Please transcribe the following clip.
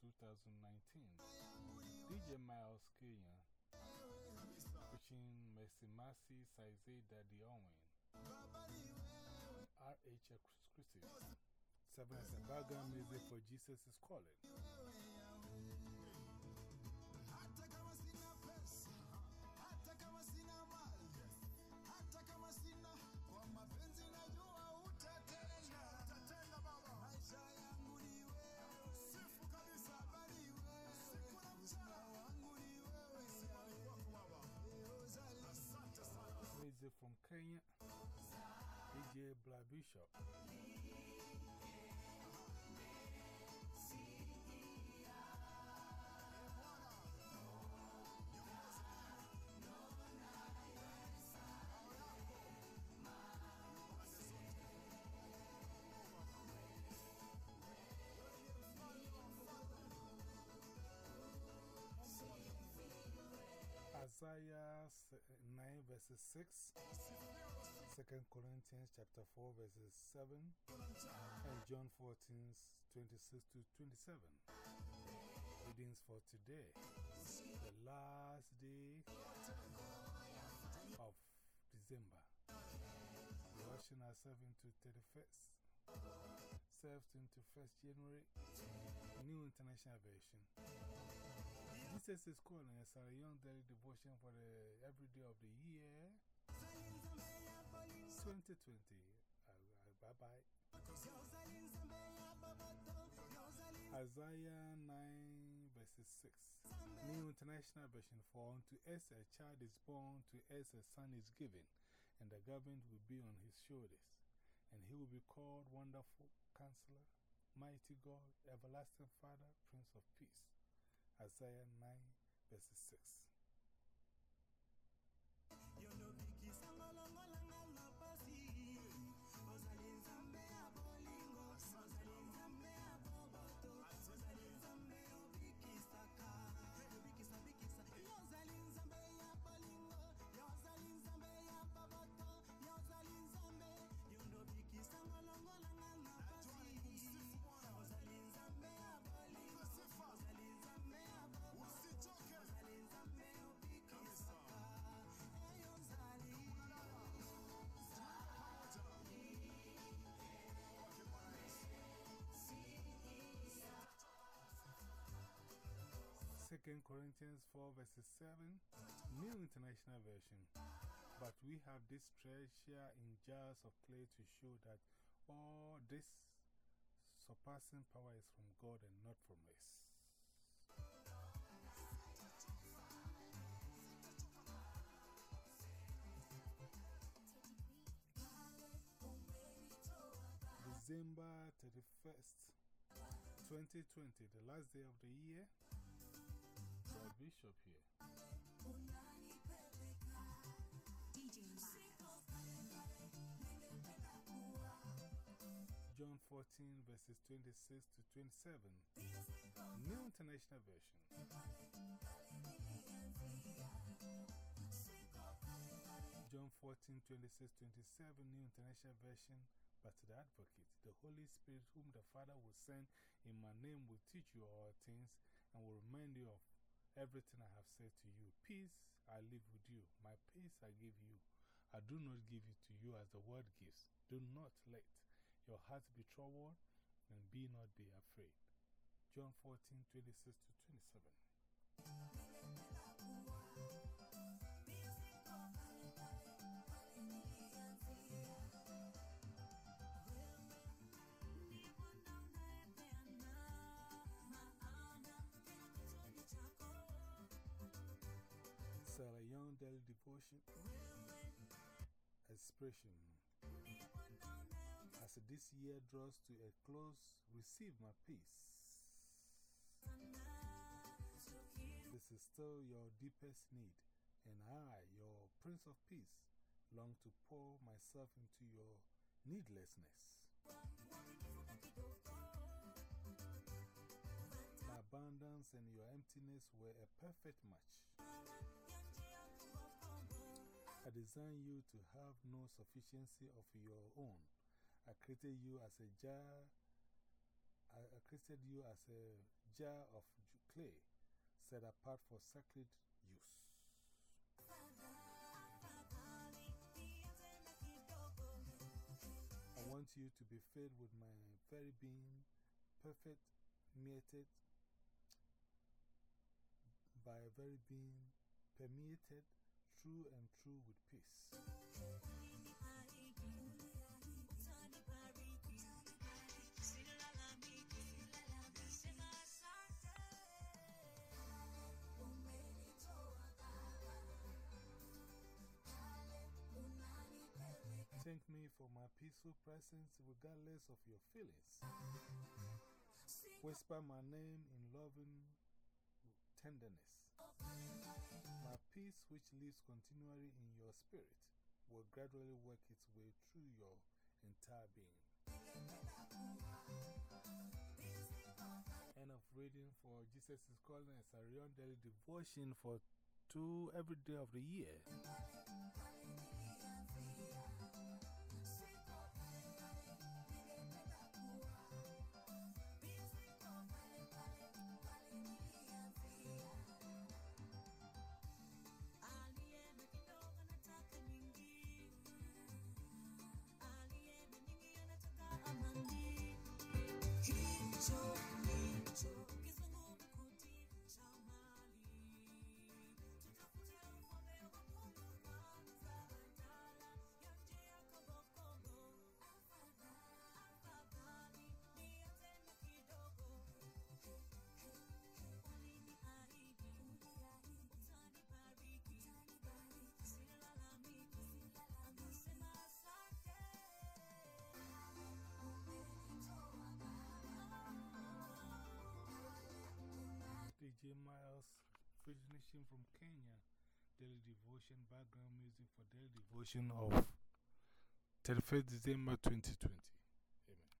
2019. DJ Miles Killian, featuring mercy, Massey, Size Daddy Owen, RH Exclusive, Seven Sabaga Music for Jesus is Calling. DJ Black Isaiah eh, 9 verses 6, 2 Corinthians chapter 4 verses 7, and John 14 26 to 27. Readings for today, the last day of December. Auction are 7 to 31st, served into 1st January, New International Version. Jesus is calling us a young daily devotion for the every day of the year 2020. Uh, uh, bye bye. Isaiah 9 verses 6. New International Version For unto us a child is born, to us a son is given, and the government will be on his shoulders. And he will be called Wonderful Counselor, Mighty God, Everlasting Father, Prince of Peace. Isaiah 9 verses 6. Second Corinthians 4 verses 7, New International Version. But we have this treasure in jars of clay to show that all this surpassing power is from God and not from us. December 31st, 2020, the last day of the year. The Bishop here. John 14 verses 26 to 27. New International Version. John 14 26 27. New International Version. But the advocate, the Holy Spirit, whom the Father will send in my name, will teach you all things and will remind you of everything I have said to you. Peace I leave with you, my peace I give you. I do not give it to you as the world gives. Do not let your heart be troubled and be not be afraid. John 14 26 to 27. Daily Devotion Expression. As this year draws to a close, receive my peace. This is still your deepest need, and I, your Prince of Peace, long to pour myself into your needlessness. My abundance and your emptiness were a perfect match. I designed you to have no sufficiency of your own. I created you as a jar I, created you as a jar of clay set apart for sacred use. I want you to be filled with my very being, perfect, meted by a very being, permeated true and true with peace. Thank me for my peaceful presence regardless of your feelings. Whisper my name in loving tenderness. My peace, which lives continually in your spirit, will gradually work its way through your entire being. End of reading for Jesus is Calling a Sarah Young Daily Devotion for two every day of the year. Finishing from Kenya, Daily Devotion, background music for Daily Devotion of 31st December 2020.